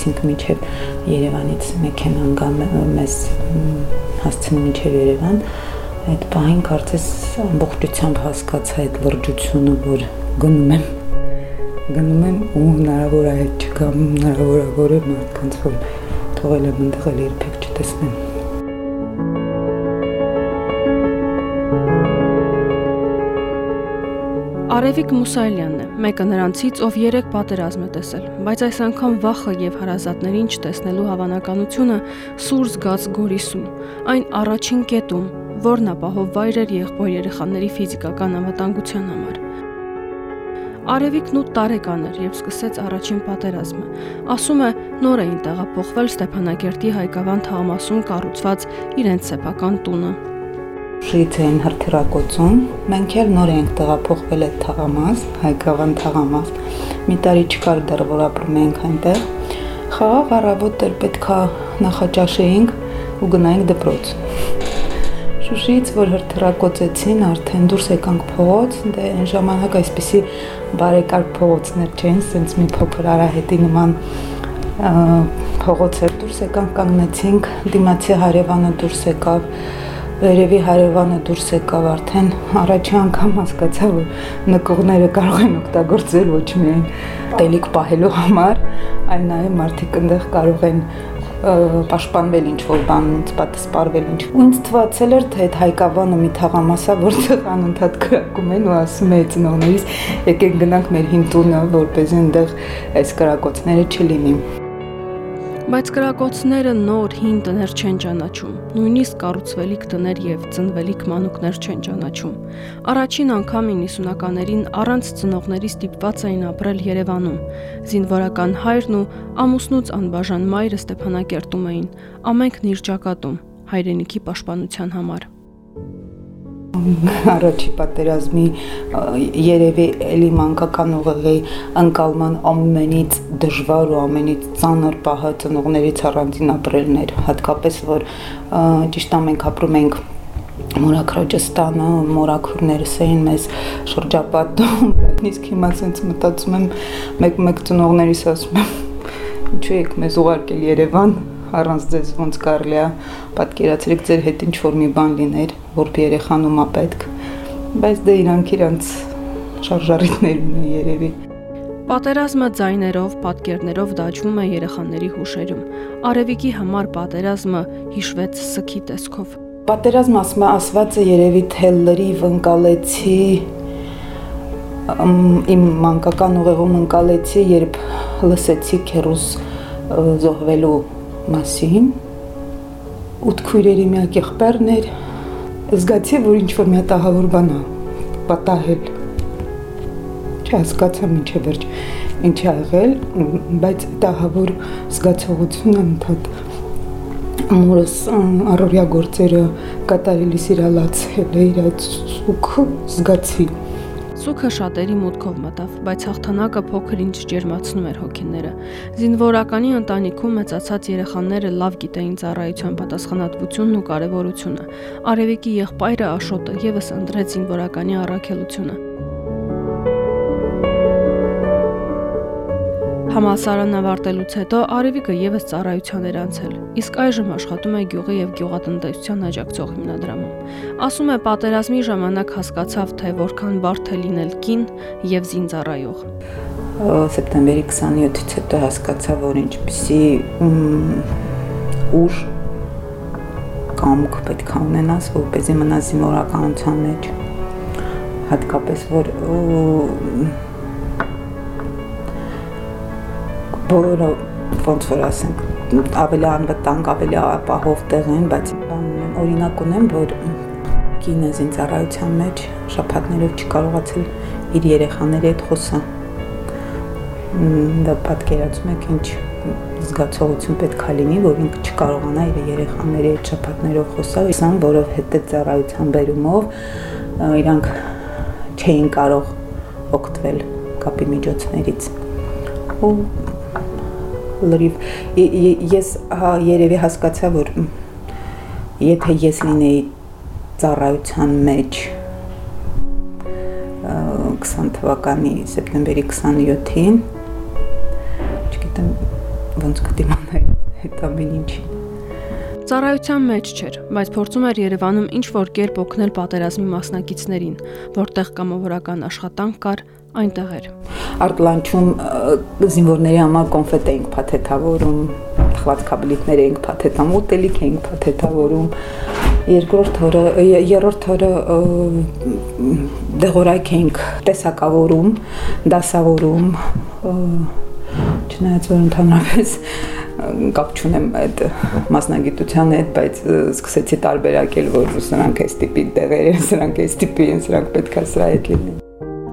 սպասեցինք միջև Երևանից մեքենան գա մեզ հասցնի միջև Երևան այդ պահին կարծես ամբողջությամբ հասկացա այդ լրջությունը որ գնում եմ գնում եմ ու հնարավոր է այդ չգամ հնարավոր է մարդկանց որ թողել եմ ընդեղել երբեք չտեսնեմ Արևիկ Մուսայելյանն է, մեկը նրանցից, ով 3 պատերազմ է տեսել, բայց այս անգամ վախը եւ հարազատներին չտեսնելու հավանականությունը սուր զգաց Գորիսում, այն առաջին կետում, որն ապահով վայր էր եղբոր երեխաների ֆիզիկական անվտանգության համար։ Արևիկն 8 տարեկան էր եւ սկսեց առաջին պատերազմը։ Ասում է, նոր էին տեղափոխվել Ստեփանակերտի Հայկավան թաղամասում կառուցված իրենց սեփական տունը։ Շից էին հրթիռակոծում։ Մենք էլ նոր էինք տեղափոխվել այդ թաղամաս, Հայկավան թաղամաս։ Մի տարի չկար դեռ որ ապրում էինք այնտեղ։ Խաղաղ առավոտ էր պետքա նախաճաշեինք ու գնայինք դպրոց։ Շուշից որ հրթիռակոծեցին, արդեն դուրս եկանք փողոց, դե այն ժամանակ այսպեսի բարեկարգ փողոցներ չէին, սենց մի փոքր արահետի նման փողոց էր դուրս եկանք կանգնեցինք, դիմացի հարևանը դուրս եկավ Վերևի հարևանը դուրս եկավ արդեն առաջի անգամ հասկացա որ նկողները կարող են օգտագործել ոչ միայն տելիք պահելու համար, այլ նաև մարդիկ այնտեղ կարող են պաշտպանվել ինչ որ բանից, պատասպարվել ինչ։ ինձ թվացել էր թե այդ հայկավանը մի թաղամասա, որտեղ անընդհատ կրակում են ու ասում է ծնողներից եկեք գնանք մեր հին տունը, որպեսզի այնտեղ այս կրակոցները չլինի։ Բայց կրակոցները նոր հին տներ չեն ճանաչում, նույնիսկ կառուցվելիք տներ եւ ծնվելիք մանուկներ չեն ճանաչում։ Առաջին անգամ 90-ականներին առանց ծնողների ստիպված էին ապրել Երևանում։ Զինվորական հայրն ու ամուսնուց անբաժան մայրը Ստեփանակերտում էին, ամենքն իր ճակատում, հայրենիքի պաշտպանության համար առաջի պատերազմի երևի էլի մանկական ուղեղի անկալման ամենից դժվար ու ամենից ծանր պահը ծնողներից առանձին ապրելն էր հատկապես որ ճիշտ ամենք ապրում ենք մորակրոջստանը մորակուրներս էին մեզ շրջապատում բայց իսկ հիմա sense մտածում եմ մեկ-մեկ ծնողներիս ասում եմ ինչու եք մեզ ուղարկել Երևան առանց ձեզ ոնց կարելի է պատկերացրեք ձեր հետ ինչ որ մի բան լիներ, որ երեխան ումա պետք, բայց դե իրանք իրանց շարժարիտներ ունեն երևի։ Պատերազմը ձայներով, պատկերներով դաջվում է երեխաների հուշերում։ Արևիկի համար պատերազմը հիշվեց սքի տեսքով։ Պատերազմ ասում է ասված է երևի թե լրիվ ընկալեցի իմ մանկական ուղեղում ընկալեցի, երբ լսեցի քերուս զոհվելու մասին ութ քույրերի միակ եղբայրն էր զգացի որ ինչ որ մի հատ ահավոր բան է պատահել չհասկացա ինչի վերջ ինչ ա եղել բայց ահավոր զգացողությունը ընդհանուր մորս առօրյա գործերը կատարելիս իրալացել է իր այդ սուք զգացի Սուքը շատերի մուտքով մտավ, բայց հաղթանակը փոքր-ինչ ջերմացնում էր հոգիները։ Զինվորականի ընտանիքում մեծացած երեխաները լավ գիտեին ծառայության պատասխանատվությունն ու կարևորությունը։ Արևիկի եղբայրը Աշոտը եւս ընտրեց զինվորականի առաքելությունը։ Համալսարան ավարտելուց հետո Արևիկը եւս ծառայության էր անցել, իսկ այժմ աշխատում է գյուղի եւ գյուղատնտեսության աջակցող հիմնադրամում։ Ասում է, պատերազմի ժամանակ հասկացավ, թե որքան բարդ է լինել կին եւ զինծառայող։ Սեպտեմբերի 27-ից հետո հասկացա, որ ինչպիսի ուժ կամք պետք է ունենաս, որպեսզի մնաս զինվորականության մեջ։ Հատկապես որ բոլորը ոնց որ ասենք ավելի անվտանգ, ավելի ապահով տեղ են, բայց օրինակ ունեմ, որ կինը զինծառայության մեջ շփաթներով չկարողացել իր երեխաների հետ խոսա։ Դա պատկերացում եք ինչ զգացողություն պետք է լինի, որ ինքը չկարողանա իր երեխաների հետ շփաթներով խոսալ, իսան որովհետեւ ծառայության բերումով իրանք չէին կարող օգտվել կապի միջոցներից։ Ու լրիվ ես հա երևի հասկացա, որ եթե ես լինեի ծառայության մեջ 20 թվականի սեպտեմբերի 27-ին չգիտեմ ոնց կդիմանայի այդ ամեն ինչին Ծառայության մեջ չէր, բայց փորձում էր Երևանում ինչ որ կերպ օգնել պատերազմի մասնակիցներին, որտեղ կամավորական աշխատանք կար, այնտեղ էր։ Արտլանչում զինվորների համար կոնֆետ էինք փաթեթավորում, թխված կաբլիտներ էինք փաթեթամ, ուտելիք էինք փաթեթավորում։ Երկրորդ օրը, երրորդ օրը դեղորայք էինք տեսակավորում, դասավորում, չնայած որ ընդհանրապես կապ չունեմ այդ մասնագիտության հետ, բայց սկսեցի տարբերակել, որ սրանք էս տիպի տեղեր են, սրանք էս տիպի են, սրանք պետքա սրա հետ լինեն։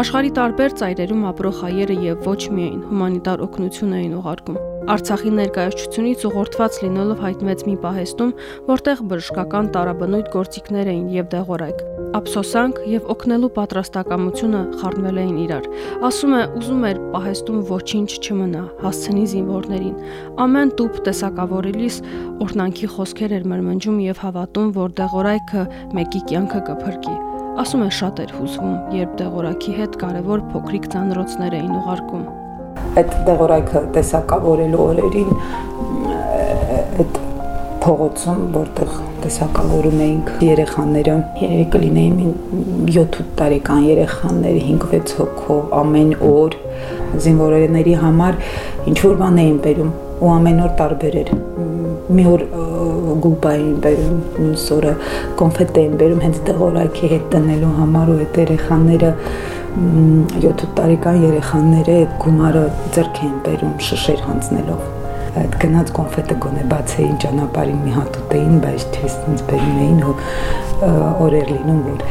Աշխարի տարբեր ծայրերում ապրող հայերը եւ ոչ միայն հումանիտար օգնություն էին ուղարկում։ Արցախի ներկայացությունից ուղղորդված լինելով հայտնվեց մի պահեստում, որտեղ բժշկական տարաբնույթ գործիքներ էին եւ դեղորայք։ Ափսոսանք եւ օգնելու պատրաստակամությունը խառնվել էին իրար։ Ասում է, ուզում էր պահեստում ոչինչ չմնա, հասցնի զինվորներին։ Ամեն տուփ տեսակավորելիս օրնանքի խոսքեր էր մրմնջում եւ հավատում, որ դեղորայքը մեկի կյանքը կփրկի։ Ասում է շատ էր հուզվում, երբ դեղորայքի հետ կարևոր փոքրիկ ծանրոցներ էին ուղարկում այդ դեղորայքը տեսակավորելու օրերին այդ փողոցում, որտեղ տեսակավորում էինք երեխաները, երևի կլինեին 7-8 տարեկան երեխաներ, 5-6 հոգով ամեն օր զինվորների համար ինչ որ բան էին բերում ու ամեն օր տարբեր էր մի օր գուլպա էին բերում, մյուս օրը կոնֆետ էին բերում հենց դեղորայքի հետ տնելու համար ու այդ երեխաները 7 տարեկան երեխաները այդ գումարը ձեռք էին բերում շշեր հանձնելով այդ գնաց կոնֆետը գոնե բացեին ճանապարհին մի հատ ուտեին, բայց չես ինձ բերում էին ու օրեր լինում որ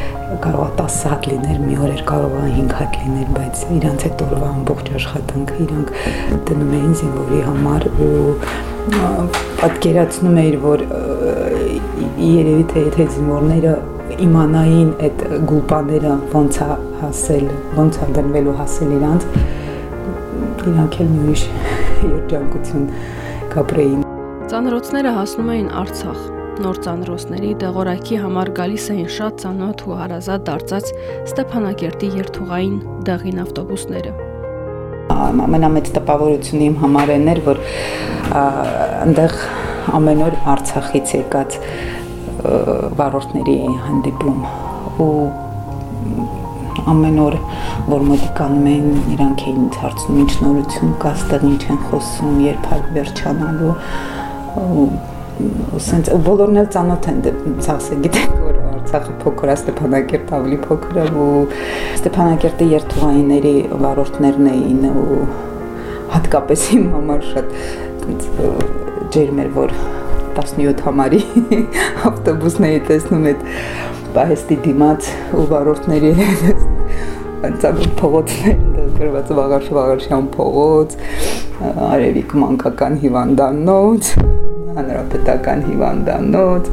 կարող է 10 հատ լիներ, մի օր էր կարող է 5 հատ լիներ, բայց իրանց այդ օրվա ամբողջ աշխատանքը իրանք դնում էին զինվորի համար ու պատկերացնում էիր որ երևի թե եթե զինվորները իմանային այդ գուլպաները ոնց է հասել, ոնց է գնվելու հասել իրանց իրանք էլ մի ուրիշ երջանկություն կապրեին։ Ծանրոցները հասնում էին Արցախ։ Նոր ծանրոցների դեղորայքի համար գալիս էին շատ ծանոթ ու հարազատ դարձած Ստեփանակերտի երթուղային դեղին ավտոբուսները ամենամեծ տպավորությունը իմ համար են էր, որ այնտեղ ամեն օր Արցախից եկած վարորդների հանդիպում ու ամեն օր որ մոտիկանում էին իրանք էին ինձ հարցնում ինչ նորություն կա, ստեղ ինչ են խոսում, երբ հա վերջանալու ու սենց բոլորն էլ ծանոթ են ցախսը գիտեն որ Արցախը փոքր է, Ստեփանակերտը ավելի փոքր է ու Ստեփանակերտի երթուղայինների վարորդներն էին ու հատկապես իմ համար շատ ջերմ էր որ 17 համարի ավտոբուսների տեսնում այդ պահեստի դիմաց ու վարորդների անցավ փողոցներ գրված վաղարշ վաղարշյան փողոց արևիկ մանկական հիվանդանոց հանրապետական հիվանդանոց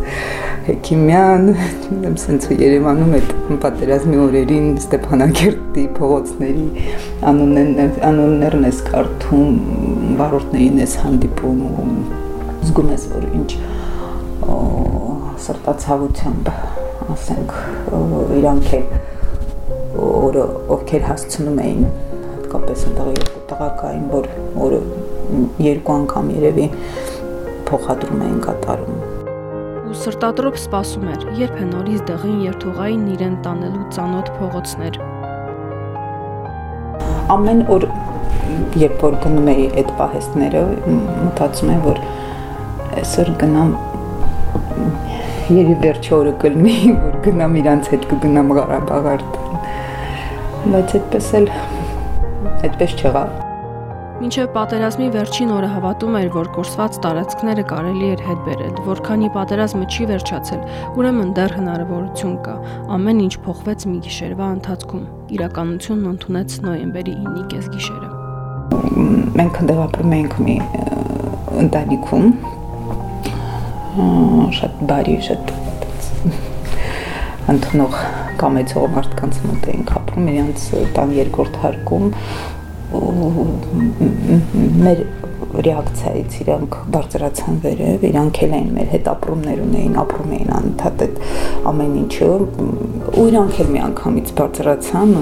Հեքիմյան, չգիտեմ, սենց Երևանում այդ պատերազմի օրերին Ստեփանակերտի փողոցների անուններն անուններն ես կարդում, վարորդներին ես հանդիպում ու զգում ես, որ ինչ սրտացավությամբ ասենք իրանք է օրը ովքեր հասցնում էին հատկապես ընդեղ երկու տղա կային որ օրը երկու անգամ երևի փոխադրում էին կատարում ու սրտատրոպ սպասում էր երբ է նորից դեղին երթուղային իրեն տանելու ծանոթ փողոցներ ամեն օր երբ որ գնում էի այդ պահեստները մտածում եմ որ այսօր գնամ երի վերջի օրը կլինի, որ գնամ իրանց հետ կգնամ Ղարաբաղ արդեն։ Բայց այդպես էլ այդպես չեղավ։ Մինչև պատերազմի վերջին օրը հավատում էր, որ կորսված տարածքները կարելի էր հետ բերել, որքանի պատերազմը չի վերջացել, ուրեմն դեռ հնարավորություն կա։ Ամեն ինչ փոխվեց մի գիշերվա ընթացքում։ Իրականությունն ընդունեց նոյեմբերի 9-ի կեսգիշերը։ Մենք ընդեղ ապրում էինք մի ընտանիքում շատ բարի, շատ ընդունող կամեցող մարդկանց մոտ էինք ապրում, իրենց տան երկրորդ հարկում մեր ռեակցիայից իրանք բարձրացան վերև, իրանք էլ էին մեր հետ ապրումներ ունեին, ապրում էին անընդհատ այդ ամեն ինչը, ու իրանք էլ մի անգամից բարձրացան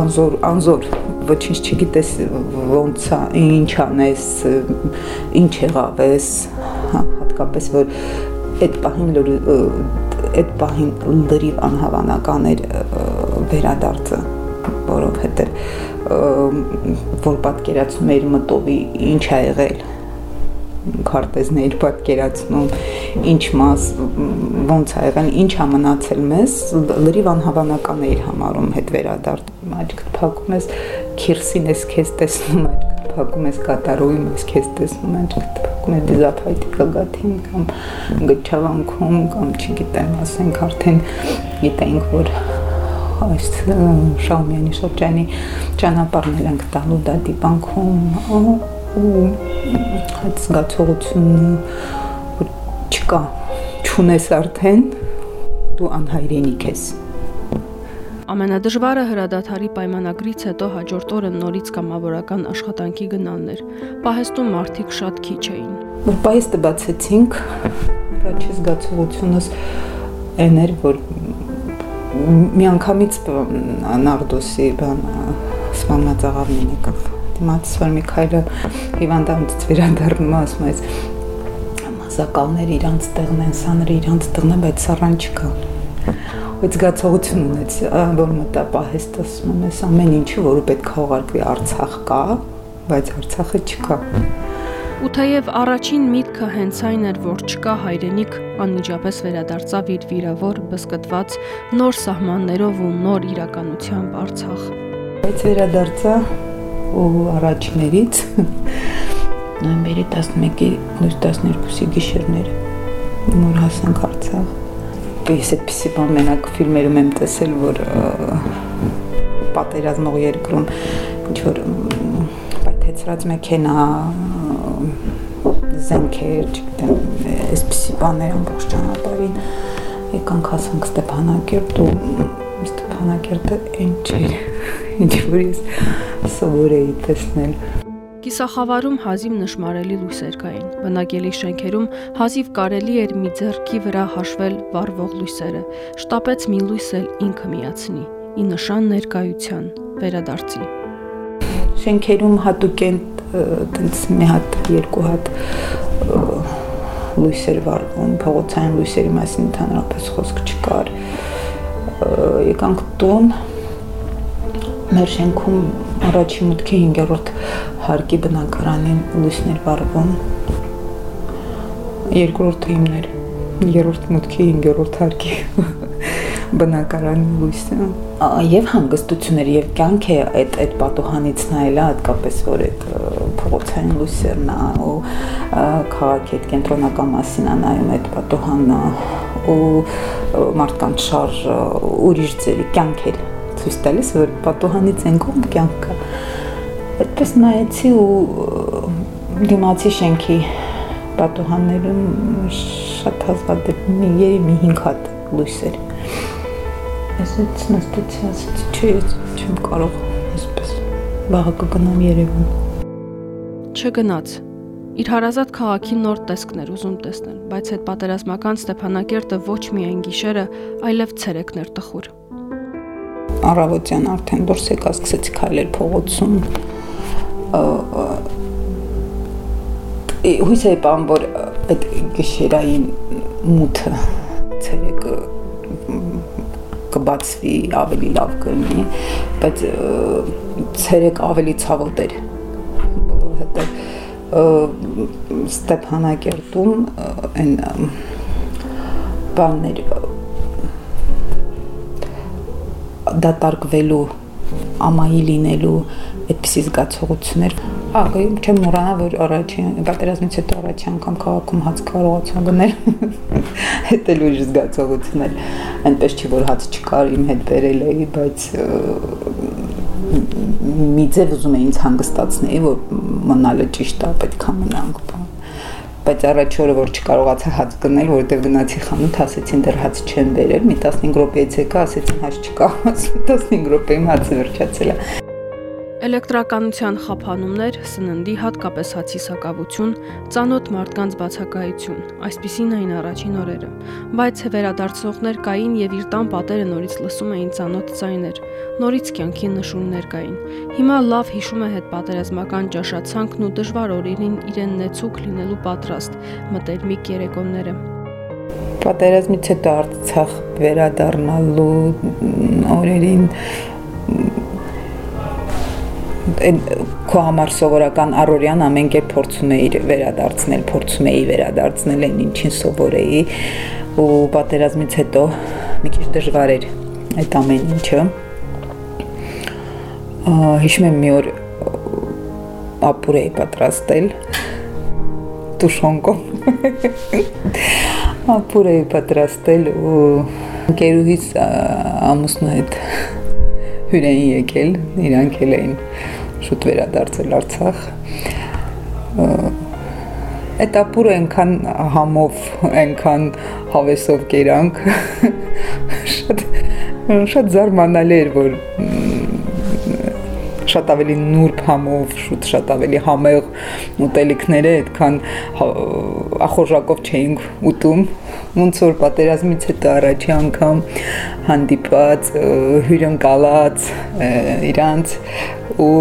անզոր անզոր ոչինչ չգիտես ոնց է, ինչ անես, ինչ եղավ ես, հա, հատկապես որ այդ պահին այդ պահին լրիվ անհավանական էր վերադարձը որովհետև որ պատկերացնում էր մտովի ինչ ա եղել քարտեզներ պատկերացնում ինչ մաս ոնց ա եղել ինչ ա մնացել մեզ լրիվ անհավանական էր համարում հետ վերադարձ աչքդ փակում ես քիրսին ես քեզ տեսնում աչքդ փակում ես կատարոյում ես քեզ տեսնում աչքդ փակում ես դիզափայտի կգաթին կամ գճավանքում կամ չգիտեմ ասենք արդեն գիտենք որ այս Շաումյանի շրջանի ճանապարհն էլ ենք տալու դա դիպանքում ու այդ զգացողությունը որ չկա չունես արդեն դու անհայրենիք ես Ամենադժվարը հրադադարի պայմանագրից հետո հաջորդ օրը նորից կամավորական աշխատանքի գնալն էր։ Պահեստում մարդիկ շատ քիչ էին։ Որ պահեստը բացեցինք, առաջի զգացողությունս այն էր, որ մի անգամից Նարդոսի բան սպանած աղավնին եկավ դիմաց որ Միքայելը հիվանդանոց վերադառնում ասում է մասակալները իրանց տեղն են սաները իրանց տեղն են բայց սառան չկա այդ զգացողություն ունեց որ մտա պահեստ ասում ես ամեն ինչը որը պետք է ուղարկվի Արցախ կա բայց Արցախը չկա Ու թեև առաջին միտքը հենց այն էր, որ չկա հայրենիք, անմիջապես վերադարձավ իր վիրավոր, բսկտված նոր սահմաններով ու նոր իրականությամբ Արցախ։ Բայց վերադարձա ու առաջներից նոյեմբերի 11-ի լույս 12-ի գիշերները նոր հասանք Արցախ։ Ես այդպեսի բան մենակ ֆիլմերում եմ տեսել, որ պատերազմող երկրում ինչ որ պայթեցրած մեքենա զենքեր, չգիտեմ, այսպիսի բաներ ամբողջ ճանապարհին եկանք հասանք Ստեփանակերտ ու Ստեփանակերտը այն չէր, ինչ որ ես սովոր էի տեսնել։ Կիսախավարում հազիվ նշмарելի լույսեր կային։ Բնակելի շենքերում հազիվ կարելի էր մի ձեռքի վրա հաշվել վառվող լույսերը։ Շտապեց մի լույս էլ ինքը միացնի՝ ի նշան ներկայության, վերադարձի։ Շենքերում հատուկ են տենց մի հատ, երկու հատ լույսեր վառվում, փողոցային լույսերի մասին ընդհանրապես խոսք չկար։ Եկանք տուն, մեր շենքում առաջի մուտքի 5-րդ հարկի բնակարանին լույսներ վառվում։ Երկրորդը իմներ, երրորդ մուտքի 5-րդ հարկի բնակարանի լույսը եւ հանգստություններ եւ կյանք է այդ այդ պատոհանից նայելա հատկապես որ այդ փողոցային լույսերն ու քաղաքի այդ կենտրոնական մասին նայում այդ պատոհանը ու մարդկանց շարժ ուրիշ ձերի կյանք էր ցույց տալիս որ պատոհանից են կողմ կյանք կա այդպես նայեցի ու դիմացի շենքի պատոհաններում շատ հազվադեպ մի երի մի 5 հատ լույսեր Ես այդ նստեցի, ասեցի, չէ, ես չեմ կարող այսպես։ Վաղը կգնամ Երևան։ Չգնաց։ Իր հարազատ քաղաքի նոր տեսքներ ուզում տեսնել, բայց այդ պատերազմական Ստեփանակերտը ոչ միայն գիշերը, այլև ցերեկներ տխուր։ Առավոտյան արդեն դուրս եկա, սկսեցի քայլել փողոցում։ Հույս էի բան, որ այդ գիշերային մութը ցերեկը կբացվի, ավելի լավ կլինի, բայց ցերեկ ավելի ցավոտ էր, որովհետև Ստեփանակերտում այն բաններ դատարկվելու ամայի լինելու այդպիսի զգացողություններ Ահա, չեմ մոռանա, որ առաջին պատերազմից հետո առաջի անգամ քաղաքում հաց կարողացա գնել։ Հետ էլ ուրիշ զգացողություն էր։ Այնպես չի որ հաց չկար, իմ հետ բերել էի, բայց մի ձև ուզում էի ինձ հանգստացնել, որ մնալը ճիշտ է, պետքա մնանք, բան բայց առաջ օրը որ չկարողացա հաց գնել, որովհետև գնացի խանութ, ասեցին դեռ հաց չեն բերել, մի 15 րոպեից եկա, ասեցին հաց չկա, 15 րոպեում հացը վերջացել է։ Էլեկտրականության խափանումներ, սննդի հատկապես հացի սակավություն, ծանոթ մարդկանց բացակայություն, այսպիսին էին առաջին օրերը։ Բայց վերադարձողներ կային եւ իր տան պատերը նորից լսում էին ծանոթ ձայներ, նորից կյանքի նշումներ կային։ Հիմա լավ հիշում է հետ պատերազմական ճաշացանքն ու դժվար օրերին իրեն նեցուկ լինելու պատրաստ մտերմիկ երեկոները։ Պատերազմից հետո Արցախ վերադառնալու օրերին այն քո համար սովորական առօրյան ամեն կերպ փորձում էի վերադարձնել, փորձում էի վերադարձնել այն ինչին սովոր էի ու պատերազմից հետո մի քիչ դժվար էր այդ ամեն ինչը հիշում եմ մի օր ապուր էի պատրաստել տուշոնկով ապուր էի պատրաստել ու ընկերուհիս ամուսնու հետ հյուր էին եկել, իրանք էլ էին շուտ վերադարձել Արցախ։ Այդ ապուրը այնքան համով, այնքան հավեսով կերանք։ Շատ շատ զարմանալի էր, որ շատ ավելի նուրբ համով, շուտ շատ ավելի համեղ ուտելիքները այդքան ախորժակով չէինք ուտում ոնց որ պատերազմից հետո առաջի անգամ հանդիպած հյուրընկալած իրանց ու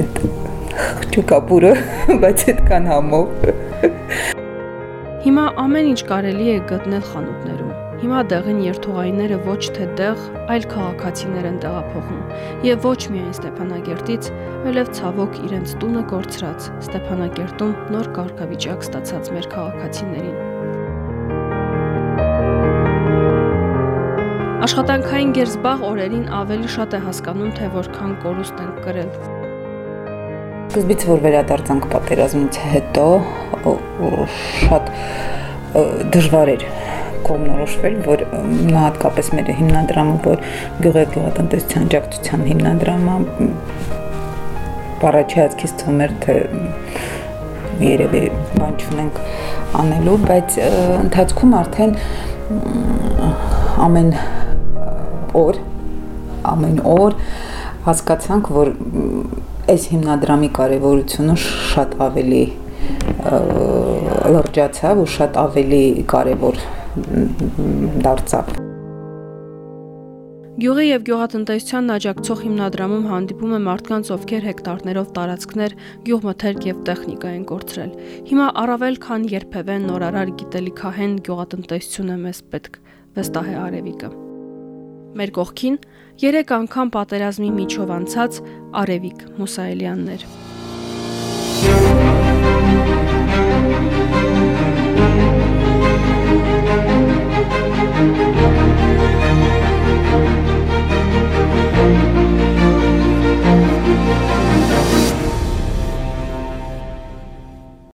այդ ճուկապուրը բայց այդքան համով Հիմա ամեն ինչ կարելի է գտնել խանութներում Հիմա դեղին երթուղայինները ոչ թե դեղ, այլ քաղաքացիներ են տեղափոխում, եւ ոչ միայն Ստեփանագերտից, այլև ցավոք իրենց տունը կորցրած Ստեփանագերտում նոր կարգավիճակ ստացած մեր քաղաքացիներին։ Աշխատանքային գերզբաղ օրերին ավելի շատ է հասկանում, թե որքան կորուստ են կրել։ Սկզբից որ վերադարձանք պատերազմից հետո շատ դժվար էր կողմնորոշվել, որ նա հատկապես մեր հիմնադրամը, որ գյուղեր գյուղատնտեսության աջակցության հիմնադրամը առաջացքից թվում էր թե երևի բան չունենք անելու, բայց ընթացքում արդեն ամեն օր ամեն օր հասկացանք, որ այս հիմնադրամի կարևորությունը շատ ավելի լրջացավ ու շատ ավելի կարևոր դարձավ։ Գյուղի եւ գյուղատնտեսության աջակցող հիմնադրամում հանդիպում է մարդկանց, ովքեր հեկտարներով տարածքներ, գյուղմթերք եւ տեխնիկա են կորցրել։ Հիմա առավել քան երբևէ նորարար գիտելիքահեն գյուղատնտեսություն է մեզ պետք, վստահ է Արևիկը։ Մեր կողքին 3 անգամ պատերազմի միջով անցած Արևիկ Մուսայելյաններ։